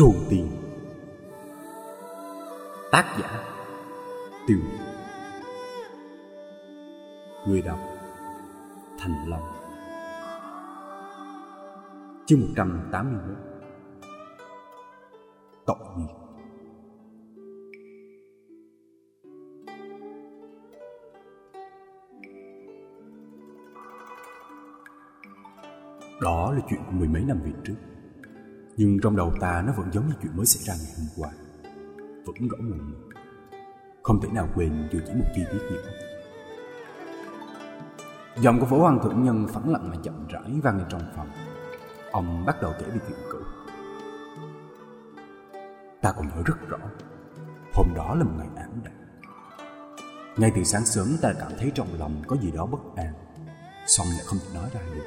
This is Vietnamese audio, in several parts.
trù tiền tác giả, tiêu người đọc, thành long. Chương 181 tội nghiệp đó là chuyện của mười mấy năm về trước nhưng trong đầu ta nó vẫn giống như chuyện mới xảy ra ngày hôm qua. Vẫn rõ mồn một. Không thể nào quên dù chỉ một chi tiết nhỏ. Giọng của phổ hoàng thượng nhân phẳng lặng mà chậm rãi vang lên trong phòng. Ông bắt đầu kể về chuyện cũ. Ta còn nhớ rất rõ, Hôm đó là một ngày ảm đạm. Ngay từ sáng sớm ta cảm thấy trong lòng có gì đó bất an, Xong lại không thể nói ra được.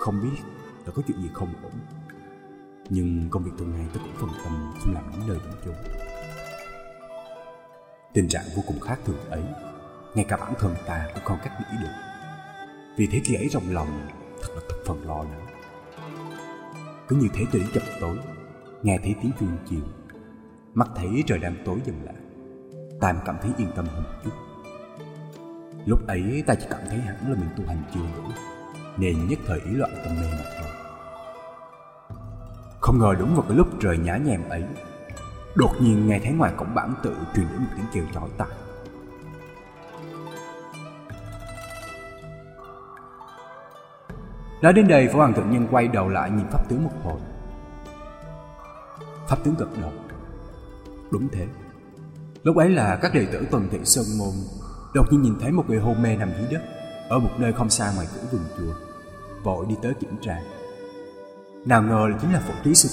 Không biết là có chuyện gì không ổn nhưng công việc thường ngày tôi cũng phần tâm, không làm những lời đúng chỗ. Tình trạng vô cùng khác thường ấy, ngay cả bản thân ta cũng không cách nghĩ được. Vì thế khi ấy trong lòng, thật là thật phần lo lắng. Cứ như thế tôi đến chập tối, nghe thấy tiếng chuông chiều, mắt thấy trời đang tối dần lại, ta cảm thấy yên tâm hơn một chút. Lúc ấy ta chỉ cảm thấy hẳn là mình tu hành chưa đủ, nên nhất thời ý loạn tâm mê mà thôi không ngờ đúng vào cái lúc trời nhá nhem ấy. Đột nhiên nghe thấy ngoài cổng bản tự truyền đến một tiếng kêu chói tai. Nói đến đây, Phó Hoàng Thượng Nhân quay đầu lại nhìn Pháp Tướng một hồi. Pháp Tướng gật đầu. Đúng thế. Lúc ấy là các đệ tử tuần thị Sơn Môn Đột nhiên nhìn thấy một người hôn mê nằm dưới đất, Ở một nơi không xa ngoài cửa vườn chùa, Vội đi tới kiểm tra nào ngờ là chính là phổ trí sư.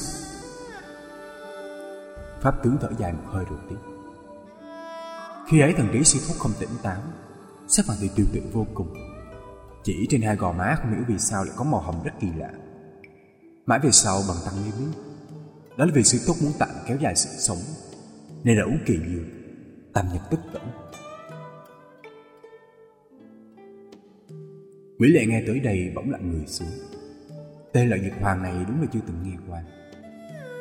Pháp tướng thở dài một hơi rồi tiếng Khi ấy thần trí sư thúc không tỉnh táo, Sắc mặt thì tiêu tự vô cùng. Chỉ trên hai gò má không hiểu vì sao lại có màu hồng rất kỳ lạ. Mãi về sau bằng tăng mới biết Đó là vì sư thúc muốn tạm kéo dài sự sống, Nên đã uống kỳ dược Tam nhật tức tẩn Quỷ lệ nghe tới đây bỗng lặng người xuống. Tên lợi Nhật Hoàng này đúng là chưa từng nghe qua.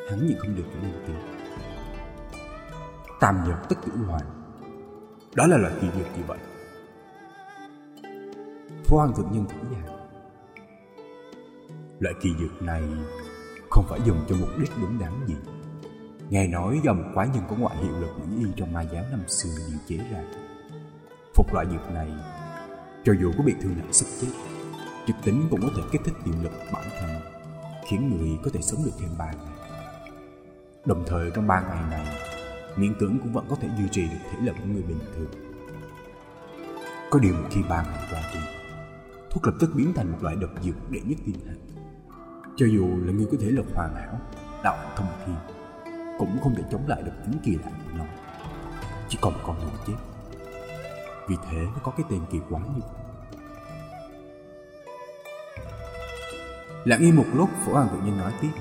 Hắn nhìn không được phải lên tiếng. Tam nhật tất tử hoàng. Đó là loại kỳ dược như vậy Phó Hoàng Thượng Nhân thử dài Loại kỳ dược này Không phải dùng cho mục đích đúng đắn gì. Nghe nói do một quái nhân có ngoại hiệu là quỷ y trong ma giáo năm xưa điều chế ra. Phục loại dược này Cho dù có bị thương nặng sức chết Trực tính cũng có thể kích thích tiềm lực bản thân, Khiến người có thể sống được thêm 3 ngày. Đồng thời trong 3 ngày này, Miễn tưởng cũng vẫn có thể duy trì được thể lực của người bình thường. Có điều một khi 3 ngày qua đi, Thuốc lập tức biến thành một loại độc dược đệ nhất thiên hạ. Cho dù là người có thể lực hoàn hảo, Đạo hạnh thông thiên, Cũng không thể chống lại được tính kỳ lạ của nó. Chỉ còn con đường chết. Vì thế nó có cái tên kỳ quái như vậy. Lặng im một lúc, Phổ Hoàng tự nhiên nói tiếp.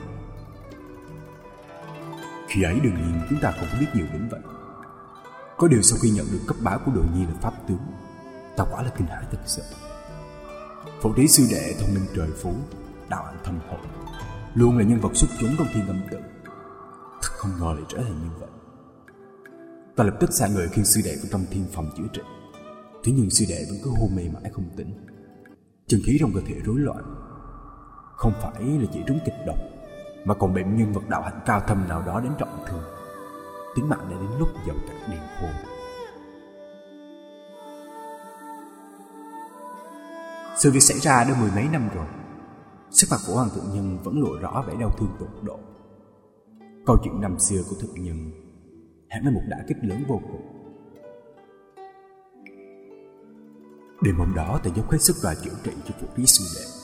Khi ấy đương nhiên, chúng ta không biết nhiều đến vậy. Có điều sau khi nhận được cấp bá của đồ nhi là Pháp tướng, Ta quả là kinh hãi thật sự. Phổ trí sư đệ thông minh trời phú, Đạo hạnh thâm hậu, Luôn là nhân vật xuất chúng trong thiên âm tự. Thật không ngờ lại trở thành như vậy Ta lập tức xa người khiêng sư đệ vào trong thiên phòng chữa trị. Thế nhưng sư đệ vẫn cứ hôn mê mãi không tỉnh. Chân khí trong cơ thể rối loạn không phải là chỉ trúng kịch độc, Mà còn bị nhân vật đạo hạnh cao thâm nào đó đến trọng thương. Tính mạng đã đến lúc dầu cạn đèn khô Sự việc xảy ra đã mười mấy năm rồi. Sắc mặt của Hoàng Thượng Nhân vẫn lộ rõ vẻ đau thương tột độ. Câu chuyện năm xưa của Thượng Nhân, hẳn là một đả kích lớn vô cùng. Đêm hôm đó ta dốc hết sức và chữa trị cho phụ trí sư đệ.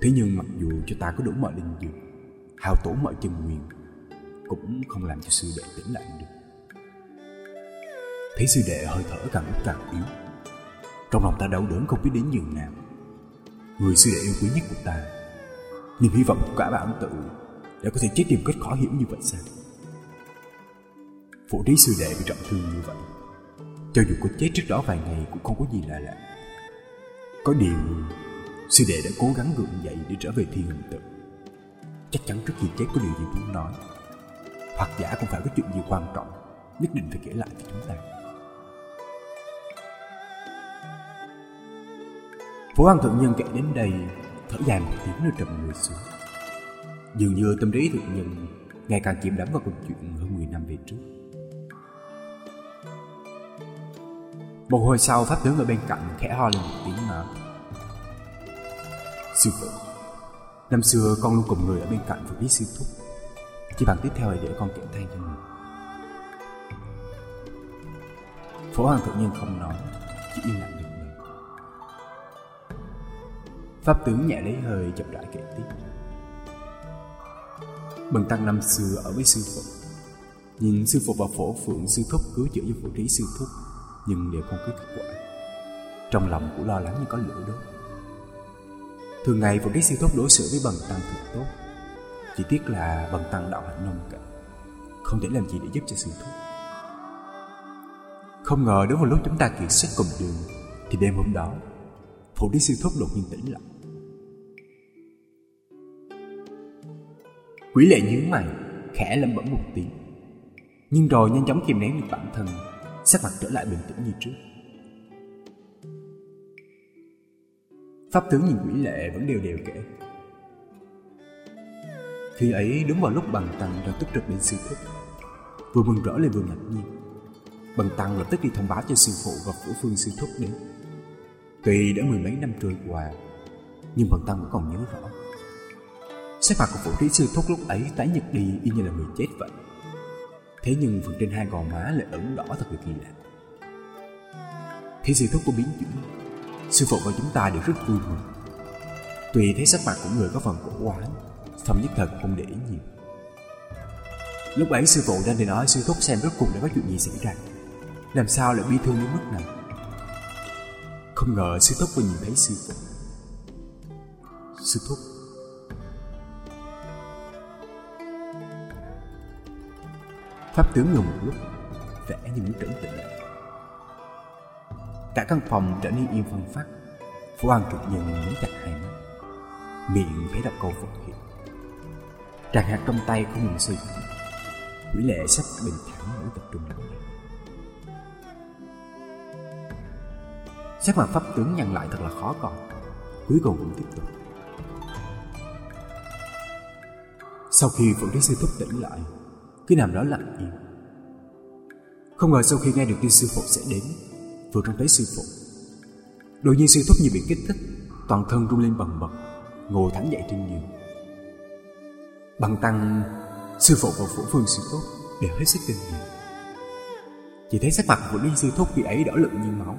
Thế nhưng mặc dù cho ta có đủ mọi linh dược, Hao tổn mọi chân nguyên, Cũng không làm cho sư đệ tỉnh lại được. Thấy sư đệ hơi thở càng lúc càng yếu, Trong lòng ta đau đớn không biết đến nhường nào. Người sư đệ yêu quý nhất của ta, niềm hy vọng của cả bản tự đã có thể chết tìm cách khó hiểu như vậy sao? Phụ trí sư đệ bị trọng thương như vậy, Cho dù có chết trước đó vài ngày Cũng không có gì lạ lạ. Có điều Sư đệ đã cố gắng gượng dậy để trở về thiên hình tự. Chắc chắn trước khi chết có điều gì muốn nói. Hoặc giả cũng phải có chuyện gì quan trọng, nhất định phải kể lại cho chúng ta. Phố Hoàng Thượng Nhân kể đến đây, Thở dài một tiếng rồi trầm người xuống. Dường như tâm trí thượng nhân Ngày càng chìm đắm vào câu chuyện hơn 10 năm về trước. Một hồi sau, Pháp tướng ở bên cạnh khẽ ho lên một tiếng mà. Sư phụ, Năm xưa con luôn cùng người ở bên cạnh với biết sư thúc. Chỉ bằng tiếp theo là để con kể thay cho người Phổ Hoàng tự nhiên không nói, Chỉ yên lặng được mình Pháp tướng nhẹ lấy hơi, chậm rãi kể tiếp. Bần tăng năm xưa ở với sư phụ. Nhìn sư phụ và phổ phượng sư thúc cứu chữa cho phụ trí sư thúc, Nhưng đều không có kết quả. Trong lòng cũng lo lắng như có lửa đốt. Thường ngày phụ trí sư thúc đối xử với bần tăng thật tốt. Chỉ tiếc là bần tăng đạo hạnh nông cạn, Không thể làm gì để giúp cho sư thúc Không ngờ đến vào lúc chúng ta kiệt sức cùng đường, Thì đêm hôm đó Phụ lý sư thúc đột nhiên tỉnh lại. Quỷ lệ nhướng mày, Khẽ lẩm bẩm một tiếng, Nhưng rồi nhanh chóng kìm nén được bản thân, Sắc mặt trở lại bình tĩnh như trước. Pháp tướng nhìn quỷ lệ vẫn đều đều kể. Khi ấy, đúng vào lúc bằng tăng đang tức trực đến sư thúc. Vừa mừng rỡ lại vừa ngạc nhiên. Bằng tăng lập tức đi thông báo cho sư phụ và phủ phương sư thúc đến. Tuy đã mười mấy năm trôi qua, Nhưng bằng tăng vẫn còn nhớ rõ. Sắc mặt của phụ trí sư thúc lúc ấy tái nhật đi y như là người chết vậy. Thế nhưng phần trên hai gò má lại ẩn đỏ thật là kỳ lạ. Thế sư thúc có biến chuyển Sư phụ và chúng ta đều rất vui mừng. Tùy thấy sắc mặt của người có phần cổ quái Thầm nhất thật không để ý nhiều. Lúc ấy sư phụ đang định nói, sư thúc xem rốt cuộc đã có chuyện gì xảy ra. Làm sao lại bi thương đến mức này? Không ngờ sư thúc vừa nhìn thấy sư phụ. Sư thúc. Pháp tướng ngừng một lúc, Vẻ như muốn trấn tĩnh lại. Cả căn phòng trở nên yên phân phát Phú An trực dần nhắm chặt hai mắt. Miệng phải đọc câu Phật hiệu Tràng hạt trong tay không ngừng suy Quỷ lệ sắp bình thản mỗi tập trung lắng Sắc mặt pháp tướng nhăn lại thật là khó coi. Cuối cùng cũng tiếp tục. Sau khi Phượng Đế Sư Thúc tỉnh lại, Cứ nằm đó lặng yên Không ngờ sau khi nghe được tiên sư phụ sẽ đến Vừa trông thấy sư phụ. Đột nhiên sư thúc như bị kích thích, Toàn thân rung lên bần bật, Ngồi thẳng dậy trên giường. Bằng tăng, Sư phụ và phủ phương sư thúc Đều hết sức kinh nghiệm. Chỉ thấy sắc mặt của Lý sư thúc khi ấy đỏ lựng như máu.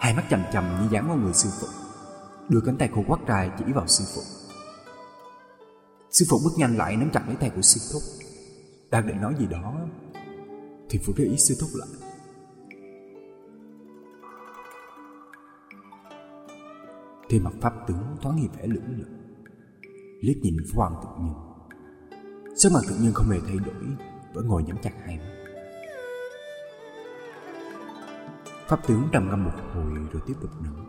Hai mắt chầm chầm như dán vào người sư phụ. Đưa cánh tay khô quắt ra chỉ vào sư phụ. Sư phụ bước nhanh lại nắm chặt lấy tay của sư thúc. Đang định nói gì đó, Thì phụ để ý sư thúc lại. Thì mặt pháp tướng thoáng hiện vẻ lưỡng lự. Liếc nhìn Phú Hoàng tự nhiên. Sắc mặt tự nhiên không hề thay đổi, Vẫn ngồi nhắm chặt hai mắt. Pháp tướng trầm ngâm một hồi rồi tiếp tục nói.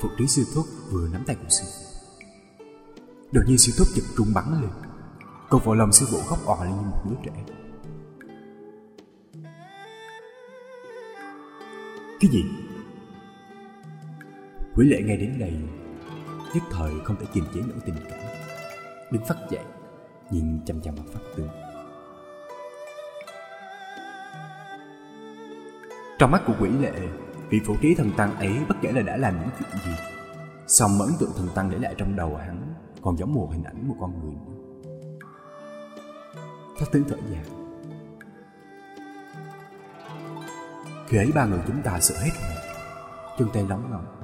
Phục trí sư thúc vừa nắm tay của sư phụ. Đột nhiên sư thúc chật trung bắn lên. Cậu vội lòng sư phụ khóc òa lên như một đứa trẻ. Cái gì? Quỷ lệ nghe đến đây Nhất thời không thể kiềm chế nổi tình cảm. Đứng phát dậy, Nhìn chăm chăm vào pháp tướng. Trong mắt của quỷ lệ, Vị phổ trí thần tăng ấy bất kể là đã làm những chuyện gì Xong ấn tượng thần tăng để lại trong đầu hắn Còn giống một hình ảnh một con người nữa. Pháp tướng thở dài. Khi ấy ba người chúng ta sợ hết rồi Chân tay lóng ngọng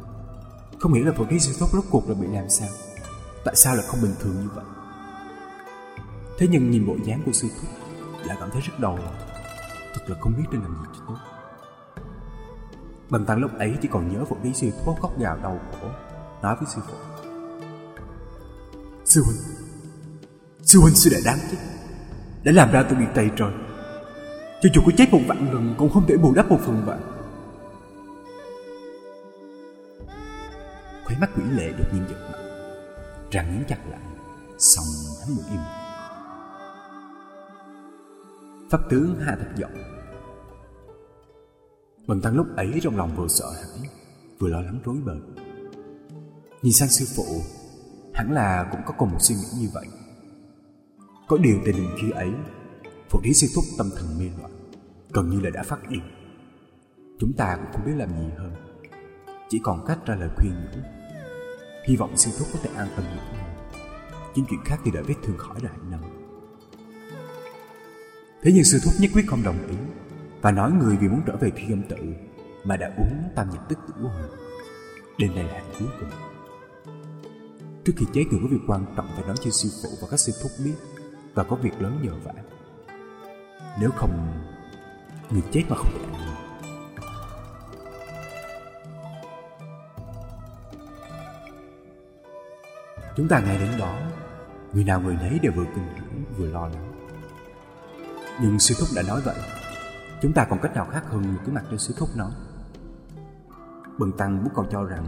không hiểu là phụ trí sư thúc rốt cuộc là bị làm sao? Tại sao lại không bình thường như vậy? Thế nhưng nhìn bộ dáng của sư thúc, Lại cảm thấy rất đau lòng. Thật là không biết nên làm gì cho tốt. Bần tăng lúc ấy chỉ còn nhớ phụ lý sư thúc khóc gào đầu khổ, Nói với sư phụ. Sư huynh Sư huynh sư đã đáng chết Đã làm ra tội bị tay trời Cho dù có chết một vạn lần, Cũng không thể bù đắp một phần vạn. Khói mắt quỷ lệ đột nhiên giật mạnh răng nghiến chặt lại, xong hắn ngồi im. Pháp tướng hạ thấp giọng. Bần tăng lúc ấy trong lòng vừa sợ hãi, vừa lo lắng rối bời. Nhìn sang sư phụ, hẳn là cũng có cùng một suy nghĩ như vậy. Có điều tình hình khi ấy phụ thí sư thúc tâm thần mê loạn, gần như là đã phát điên. Chúng ta cũng không biết làm gì hơn, chỉ còn cách ra lời khuyên nhủ hy vọng sư thúc có thể an tâm được. Hơn những chuyện khác thì đợi vết thương khỏi rồi hãy thế nhưng sư thúc nhất quyết không đồng ý và nói người vì muốn trở về thi âm tự mà đã uống tam nhật tức tử hồn đêm nay là hạn cuối cùng. Trước khi chết người có việc quan trọng phải nói cho sư phụ và các sư thúc biết và có việc lớn nhờ vả. Nếu không, người chết mà không thể ăn. Chúng ta ngay đến đó, người nào người nấy đều vừa kinh hãi, vừa lo lắng. Nhưng sư thúc đã nói vậy, chúng ta còn cách nào khác hơn cứ mặc cho sư thúc nói bần tăng bút còn cho rằng,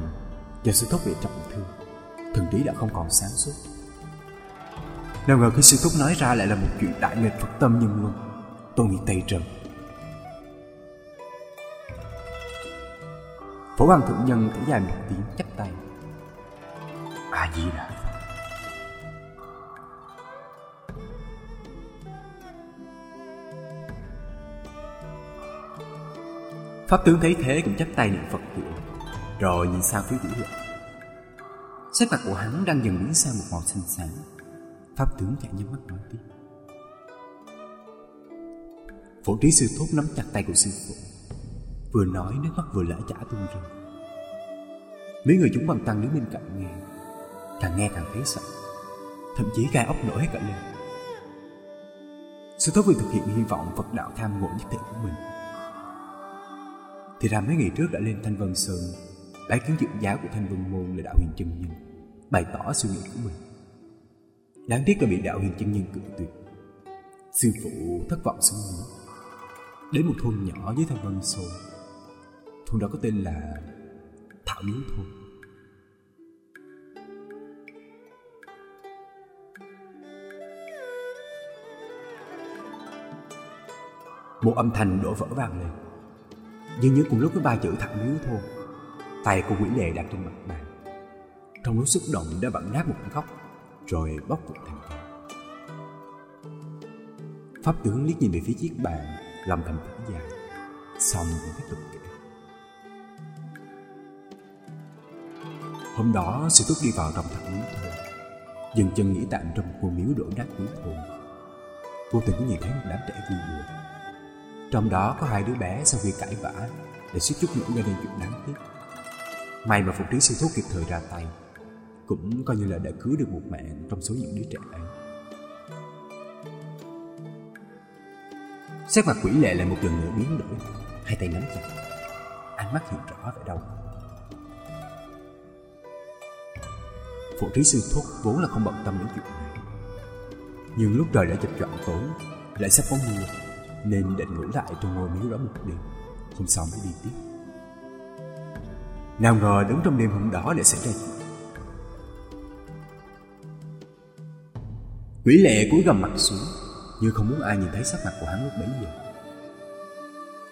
do sư thúc bị trọng thương, thần trí đã không còn sáng suốt. Nào ngờ khi sư thúc nói ra lại là một chuyện đại nghịch phật tâm nhân luân tôi nghĩ tay trần. Phổ hoàng thượng nhân thở dài một tiếng, chắp tay. A di đà Pháp tướng thấy thế cũng chắp tay niệm Phật hiệu. Rồi nhìn sang phía Vũ lệ Sắc mặt của hắn đang dần biến sang một màu xanh xám. Pháp tướng chạy nhắm mắt nói tiếp. Phổ trí sư thốt nắm chặt tay của sư phụ. Vừa nói, nước mắt vừa lã chả tuôn rơi Mấy người chúng bằng tăng đứng bên cạnh nghe. Càng nghe càng thấy sợ. Thậm chí gai ốc nổi hết cả lên. Sư thốt vừa thực hiện hy vọng Phật đạo tham ngộ nhất thể của mình thì ra mấy ngày trước đã lên Thanh Vân Sơn, Bái kiến dựng giáo của Thanh Vân Môn là đạo huyền chân nhân, Bày tỏ suy nghĩ của mình. Đáng tiếc là bị đạo huyền chân nhân cự tuyệt. Sư phụ thất vọng xuống núi Đến một thôn nhỏ dưới Thanh Vân Sơn, Thôn đó có tên là Thảo Miếu Thôn. Một âm thanh đổ vỡ vang lên nhưng như cùng lúc với ba chữ thẳng miếu thôi, Tay của quỷ lệ đặt trên mặt bàn. Trong lúc xúc động đã vặn nát một góc Rồi bóc vụn thành cơm Pháp tướng liếc nhìn về phía chiếc bàn Lòng thầm thở dài. Xong rồi tiếp tục kể. Hôm đó sư túc đi vào trong thẳng miếu thôi, Dừng chân nghỉ tạm trong một cô miếu đổ nát cuối thôn Vô tình có nhìn thấy một đám trẻ vui đùa trong đó có hai đứa bé sau khi cãi vã Để suýt chút nữa gây nên chuyện đáng tiếc. May mà phục trí sư thuốc kịp thời ra tay, Cũng coi như là đã cứu được một mạng Trong số những đứa trẻ ấy. Xét mặt quỷ lệ lại một lần nữa biến đổi, Hai tay nắm chặt, Ánh mắt hiện rõ vẻ đâu Phụ trí sư thuốc vốn là không bận tâm đến chuyện này, Nhưng lúc trời đã chập chọn tối, Lại sắp có mưa nên định ngủ lại trong ngôi miếu đó một đêm. Hôm sau mới đi tiếp. Nào ngờ đứng trong đêm hôm đó lại xảy ra chuyện. Quỷ lệ cúi gầm mặt xuống Như không muốn ai nhìn thấy sắc mặt của hắn lúc bấy giờ.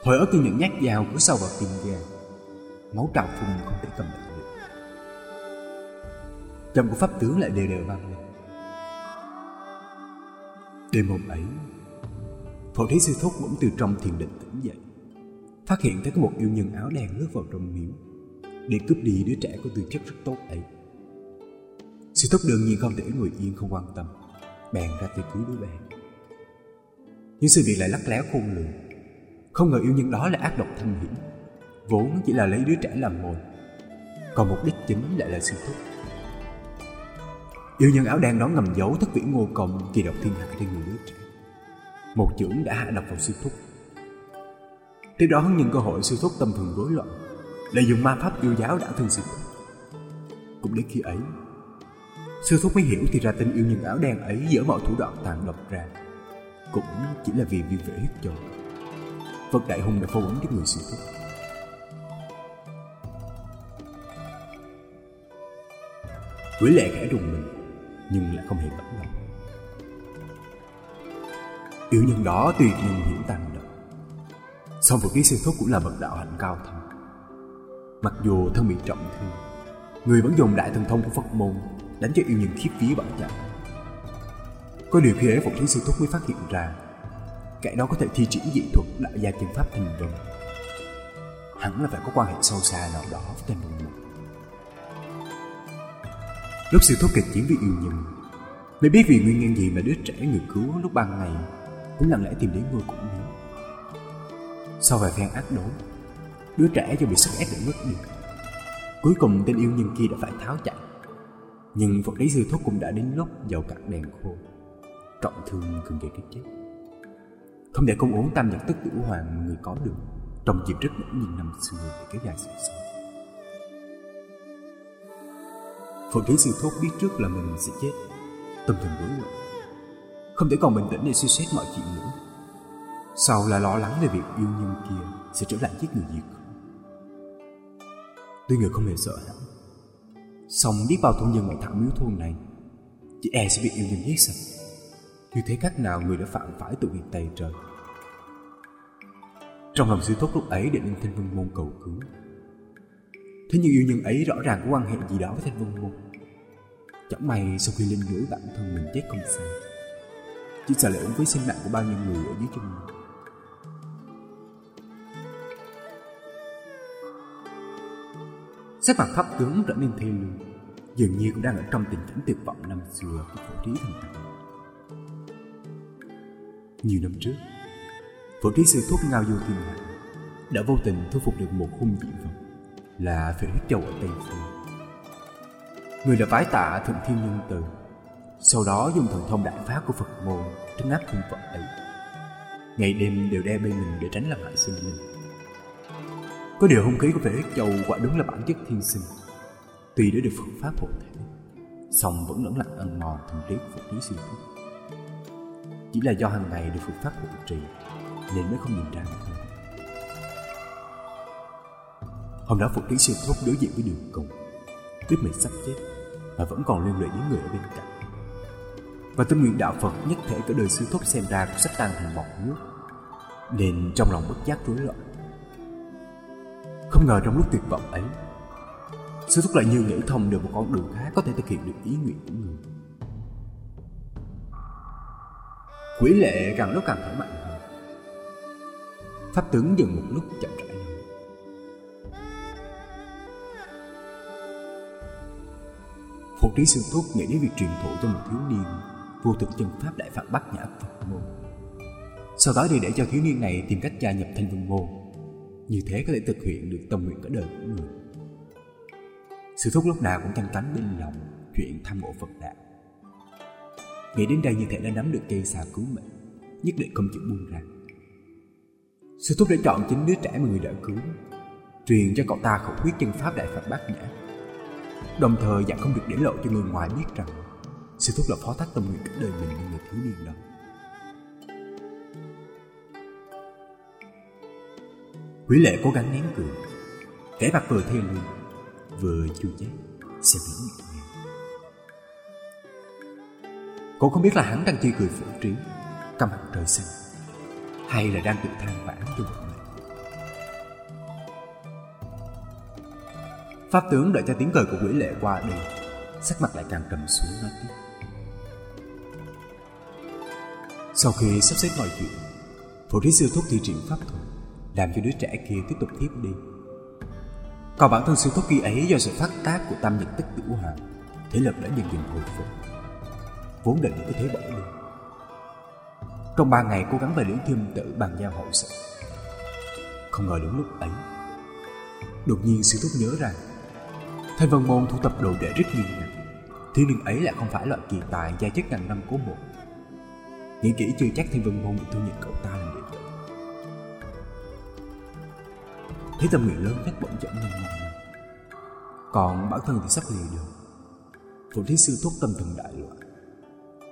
Hồi ớt như những nhát dao của sâu vào tim gà, Máu trào phun không thể cầm lại được. Trầm của pháp tướng lại đều đều vang lên. Đêm hôm ấy Phổ thí sư thúc bỗng từ trong thiền định tỉnh dậy, Phát hiện thấy có một yêu nhân áo đen lướt vào trong miếu, Để cướp đi đứa trẻ có tư chất rất tốt ấy. Sư thúc đương nhiên không thể ngồi yên, không quan tâm, Bèn ra tới cứu đứa bé. Nhưng sự việc lại lắc léo khôn lường, Không ngờ yêu nhân đó là ác độc thâm hiểm, Vốn chỉ là lấy đứa trẻ làm mồi, Còn mục đích chính lại là sư thúc. Yêu nhân áo đen đó ngầm giấu thất vĩ ngô công kỳ độc thiên hạ trên người đứa trẻ một chưởng đã hạ độc vào sư thúc. Tiếp đó, nhân cơ hội, sư thúc tâm thần rối loạn, Lợi dụng ma pháp yêu giáo đã thương sư thúc. Cũng đến khi ấy, Sư thúc mới hiểu thì ra tên yêu nhân áo đen ấy dỡ mọi thủ đoạn tàn độc ra. Cũng chỉ là vì viêm vệ huyết trồn. Phật Đại Hùng đã phô ấn cho người sư thúc. Quỷ lệ khẽ rùng mình, nhưng lại không hề tấm lòng Yêu nhân đó tuyệt nhiên hiểu tàn độc. Song vừa ký sư thúc cũng là bậc đạo hạnh cao thâm. Mặc dù thân bị trọng thương, Người vẫn dùng đại thần thông của Phật môn, Đánh cho yêu nhân khiếp vía bỏ chạy Có điều khi ấy Phật Thí Sư Thúc mới phát hiện ra, Kẻ đó có thể thi triển dị thuật đạo gia chân pháp thành vân Hẳn là phải có quan hệ sâu xa nào đó với tên vân mục Lúc sư thúc kịch chiến với yêu nhân, Mới biết vì nguyên nhân gì mà đứa trẻ người cứu lúc ban ngày cũng lặng lẽ tìm đến ngôi cũng miếu. Sau vài phen ác đối Đứa trẻ do bị sức ép để ngất đi Cuối cùng tên yêu nhân kia đã phải tháo chạy. Nhưng Phật đế sư thuốc cũng đã đến lúc dầu cạn đèn khô. Trọng thương cường về cái chết. Không để công uống tam nhật tức tử hoàng người có được. Trong dịp rất mẫn nhìn năm xưa để kéo dài sự sống. Phật đế sư thuốc biết trước là mình sẽ chết. Tâm thần rối loạn. Không thể còn bình tĩnh để suy xét mọi chuyện nữa. Sau là lo lắng về việc yêu nhân kia Sẽ trở lại giết người diệt Tuy người không hề sợ lắm, Xong biết bao thôn nhân ngoài thảo miếu thôn này Chỉ e sẽ bị yêu nhân giết sạch. Như thế cách nào người đã phạm phải tội nghiệp tay trời. Trong lòng sư thúc lúc ấy để lên thanh vân môn cầu cứu. Thế nhưng yêu nhân ấy rõ ràng có quan hệ gì đó với thanh vân môn. Chẳng may sau khi lên ngưỡi bản thân mình chết không sao chỉ sợ lại ứng với sinh mạng của bao nhiêu người ở dưới chân mình? Sắc mặt pháp tướng trở nên thê lương. Dường như cũng đang ở trong tình cảnh tuyệt vọng năm xưa của phổ trí thần thần Nhiều năm trước, Phổ trí sư thuốc ngao vô thiên hạ Đã vô tình thu phục được một hung dị vật Là phệ huyết châu ở Tây Phương. Người là vái tạ thượng thiên nhân từ. Sau đó dùng thần thông đại pháp của Phật môn, Trấn áp hung vật ấy. Ngày đêm đều đeo bên mình để tránh làm hại sinh linh có điều hung khí của vẻ châu quả đúng là bản chất thiên sinh. Tuy đã được Phật Pháp hộ thể, song vẫn lẫn lặng ăn mòn thần lý của Phật lý siêu thức. Chỉ là do hàng ngày được Phật Pháp hộ trì, Nên mới không nhìn ra thôi. Hôm đó Phật lý siêu thúc đối diện với đường cùng Biết mình sắp chết Mà vẫn còn liên lụy đến người ở bên cạnh. Và tâm nguyện đạo Phật nhất thể cả đời sư thúc xem ra cũng sắp tan thành bọt nước. Nên trong lòng bất giác rối loạn. Không ngờ trong lúc tuyệt vọng ấy, Sư thúc lại như nghĩ thông được một con đường khác Có thể thực hiện được ý nguyện của người Quỷ lệ càng lúc càng thở mạnh hơn. Pháp tướng dừng một lúc chậm rãi Phổ trí sư thúc nghĩ đến việc truyền thụ cho một thiếu niên. Vô thực chân pháp đại phạm bát nhã Phật môn. Sau đó thì để cho thiếu niên này tìm cách gia nhập thanh vân môn. Như thế có thể thực hiện được tâm nguyện cả đời của người Sư thúc lúc nào cũng thanh cánh bên lòng Chuyện tham ngộ Phật đạo. Nghĩ đến đây như thể đã nắm được cây xà cứu mệnh Nhất định không chịu buông ra. Sư thúc đã chọn chính đứa trẻ mà người đã cứu, Truyền cho cậu ta khẩu quyết chân pháp đại Phật bát nhã. Đồng thời dặn không được để lộ cho người ngoài biết rằng Sư thúc là phó thác tâm nguyện cả đời mình như người thiếu niên đó. Quý lệ cố gắng nén cười Vẻ mặt vừa thê lương, Vừa chua chát Xem hiển nhẹ nhàng Cô không biết là hắn đang chi cười phổ trí, Căm hẳn trời xanh Hay là đang tự than vãn cho một mình. Pháp tướng đợi cho tiếng cười của quỷ lệ qua đi, Sắc mặt lại càng trầm xuống nói tiếp. Sau khi sắp xếp mọi chuyện Phổ trí sư thúc thi triển pháp thuật làm cho đứa trẻ kia tiếp tục thiếp đi. Còn bản thân sư thúc kia ấy do sự phát tác của tam nhật tích tiểu hoàng, thể lực đã dần dần hồi phục, vốn định có thể bỏ đi. Trong ba ngày cố gắng về lưỡng thiêm tự bàn giao hậu sự. Không ngờ đúng lúc ấy, đột nhiên sư thúc nhớ rằng, Thanh Vân Môn thu tập đồ đệ rất nghiêm ngặt, thiếu niên ấy lại không phải loại kỳ tài gia chất ngàn năm cố một. Nghĩ kỹ chưa chắc thì Vân Môn bị thu nhận cậu ta làm đệ tử. Thấy tâm nguyện lớn nhất bỗng chẳng ngừng ngùng Còn bản thân thì sắp lìa được Phụ thí sư thúc tâm thần đại loạn.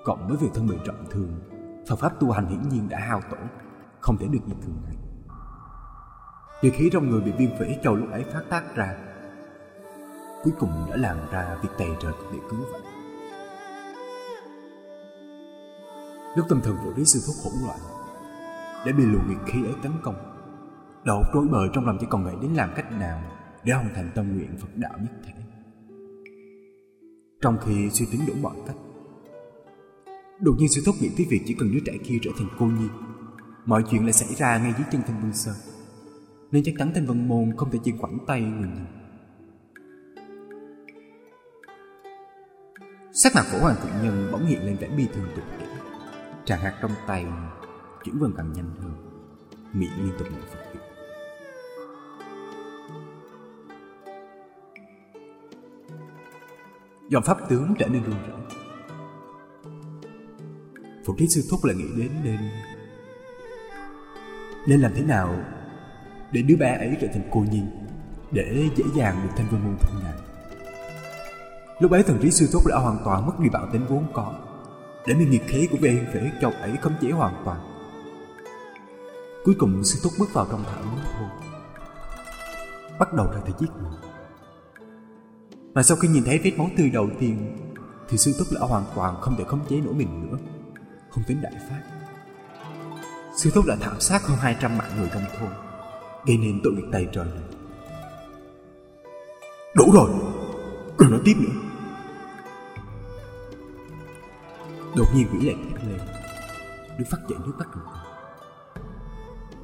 Cộng với việc thân bị trọng thương, Phật pháp tu hành hiển nhiên đã hao tổn, Không thể được như thường ngày. Điều khí trong người bị viêm phế châu lúc ấy phát tác ra, Cuối cùng đã làm ra việc tày trời để cứu vậy. Lúc tâm thần của lý sư thúc hỗn loạn, Để bị luồng nghiệt khí ấy tấn công. Đầu rối bời, trong lòng chỉ còn nghĩ đến làm cách nào Để hoàn thành tâm nguyện Phật đạo nhất thể. Trong khi suy tính đủ mọi cách, Đột nhiên sư thúc nghĩ tới việc chỉ cần đứa trẻ kia trở thành cô nhi, Mọi chuyện lại xảy ra ngay dưới chân Thanh Vân Sơn. Nên chắc chắn Thanh Vân Môn không thể chỉ quẳng tay người nhìn Sắc mặt của Hoàng Thượng Nhân bỗng hiện lên vẻ bi thương tột đỉnh. Trà hạt trong tay, chuyển vần càng nhanh hơn. Miệng liên tục niệm Phật hiệu Dòng pháp tướng trở nên run rẩy. Phụ trí sư thúc lại nghĩ đến nên Nên làm thế nào Để đứa bé ấy trở thành cô nhi Để dễ dàng được thanh vân môn thu nàng Lúc ấy thần trí sư thúc đã hoàn toàn mất đi bản tính vốn có. Để nên nghiệp khí của viên phải chọc ấy khống chế hoàn toàn. Cuối cùng sư thúc bước vào trong thảo núi thôn Bắt đầu ra thể giết người Mà sau khi nhìn thấy vết máu tươi đầu tiên, Thì sư thúc đã hoàn toàn không thể khống chế nổi mình nữa. Không tính đại phát. Sư thúc đã thảm sát hơn 200 mạng người trong thôn, Gây nên tội nghiệp tay trời. Này Đủ rồi, Đừng nói tiếp nữa. Đột nhiên quỷ lệ thét lên. Đức phát dậy nước mắt rồi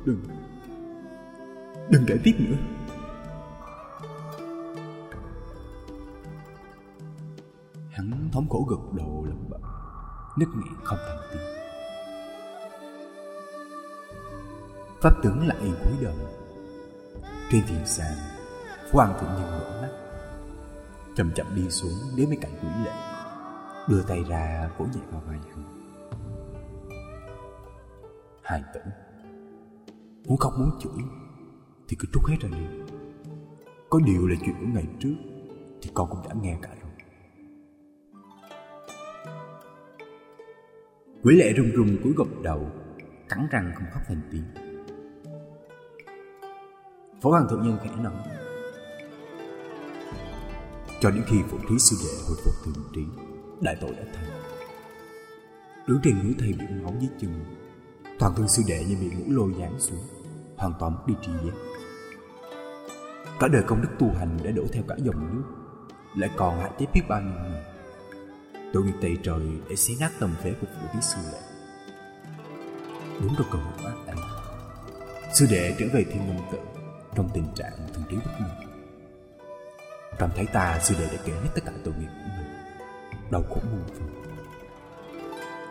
Đừng. Đừng kể tiếp nữa. Hắn thống khổ gật đầu lầm bẩm Nứt nghẹn không thành tiếng. Pháp tướng lại yên cúi đầu Trên thiền sàn Hoàng thượng nhân mở mắt, Chậm chậm đi xuống đến bên cạnh quỷ lệ. Đưa tay ra vỗ nhẹ vào vai hắn. Hài tỉnh Muốn khóc muốn chửi Thì cứ trút hết ra đi. Có điều là chuyện của ngày trước Thì con cũng đã nghe cả rồi. Quỷ lệ run run cúi gập đầu, Cắn răng không khóc thành tiếng. Phó hoàng thượng nhân khẽ nói, Cho đến khi phụ trí sư đệ hồi phục thường trí Đại tội đã thành. Đứng trên núi thầy bị máu dưới chân Toàn thân sư đệ như bị ngũ lôi giáng xuống, Hoàn toàn mất đi tri giác. Cả đời công đức tu hành đã đổ theo cả dòng nước, Lại còn hại chết biết bao nhiêu người. Tội nghiệp tày trời để xé nát tầm phế của phụ tí sư đệ Đúng trong cầu hội ác ấy Sư đệ trở về thiên ngân tự Trong tình trạng thần trí bất minh Cảm thấy ta, sư đệ, đã kể hết tất cả tội nghiệp của mình. Đau khổ muôn phần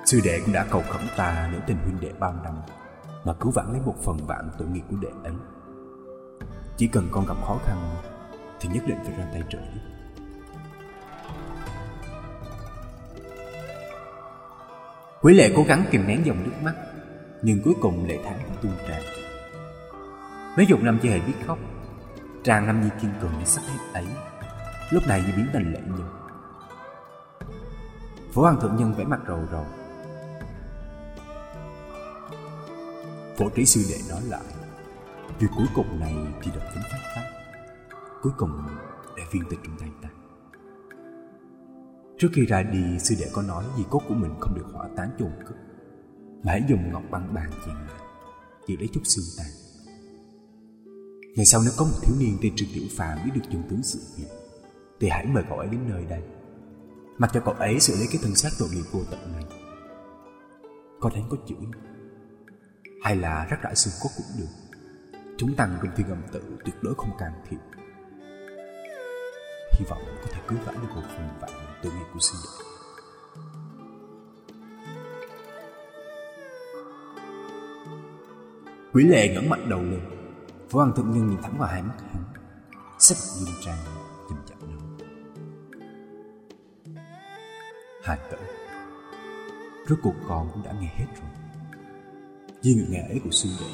Sư đệ cũng đã cầu khẩn ta nếu tình huynh đệ bao năm Mà cứu vãn lấy một phần vạn tội nghiệp của đệ ấy. Chỉ cần con gặp khó khăn Thì nhất định phải ra tay trợ giúp. Quý lệ cố gắng kìm nén dòng nước mắt, Nhưng cuối cùng lệ thảm tuôn tràn. Mấy dục năm chưa hề biết khóc Tràng năm như kiên cường như sắp hết ấy, Lúc này như biến thành lệ nhật Phổ Hoàng Thượng Nhân vẽ mặt rầu rầu. Phổ trí sư đệ nói lại, Việc cuối cùng này thì độc tính phát tác Cuối cùng để viên tịch trong tay ta. Trước khi ra đi, sư đệ có nói gì cốt của mình không được hỏa tán chôn cất. Mà hãy dùng ngọc băng bàn chèn lại Chỉ lấy chút xương tàn. Ngày sau nếu có một thiếu niên tên Trương Tiểu Phàm biết được chân tướng sự việc, Thì hãy mời cậu ấy đến nơi đây. Mặc cho cậu ấy xử lý cái thân xác tội nghiệp vô tận này. Có đánh có chửi Hay là rắc rãi xương cốt cũng được. Chúng tăng trong thiên âm tự tuyệt đối không can thiệp. Hy vọng có thể cứu vãn được một phần vạn tội nghiệp của sinh đệ Quỷ lệ ngẩng mặt đầu lên. Phó Hoàng Thượng Nhân nhìn thẳng vào hai mắt hắn Sắc mặt nghiêm trang chậm chậm hài tử Rốt cuộc con cũng đã nghe hết rồi. Di nguyện ngày ấy của sư đệ,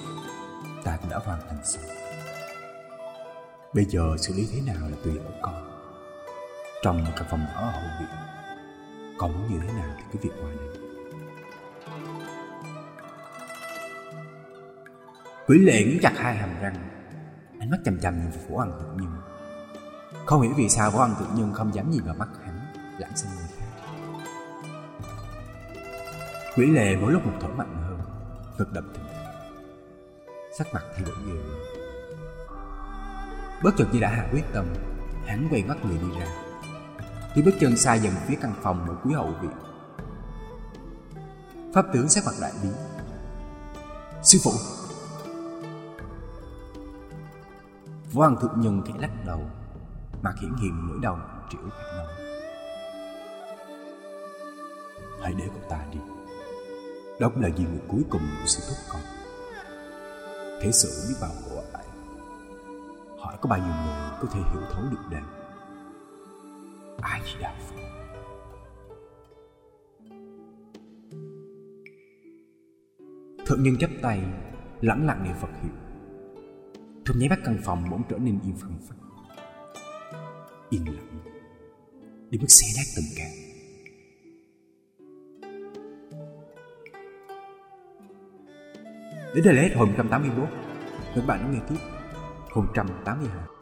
Ta cũng đã hoàn thành xong. Bây giờ xử lý thế nào là tùy ở con? Trong căn phòng nhỏ ở hậu viện, Con muốn như thế nào thì cứ việc qua đây. Quỷ lệ cũng chặt hai hàm răng. Ánh mắt chầm chầm nhìn Vũ Hoàng Tự nhung. Không hiểu vì sao vũ Hoàng Tự nhung không dám nhìn vào mắt hắn Lãng sinh người khác. Quỷ lệ mỗi lúc một thở mạnh hơn Ngực đập thình Sắc mặt thay đổi nhiều. Bất chợt như đã hạ quyết tâm, Hắn quay mắt người đi ra. Thì bước chân xa dần phía căn phòng ở cuối hậu viện, Pháp tướng sắc mặt đại biến. Sư phụ. Võ Hoàng Thượng Nhân khẽ lắc đầu, Mặt hiển hiện nỗi đau triệu khác nói Hãy để cậu ta đi. Đó cũng là gì người cuối cùng của sư thúc con. Thế sự biết bao hộ ải Hỏi có bao nhiêu người có thể hiểu thấu được đây Ai chỉ đạo Phật Thượng nhân chấp tay lãng lặng niệm Phật hiệu. Trong nháy mắt căn phòng bỗng trở nên yên phăng phắc. Yên lặng. Đến mức xé nát từng càng Đến đây là hết hồi 181 Các bạn đã nghe tiếp. 182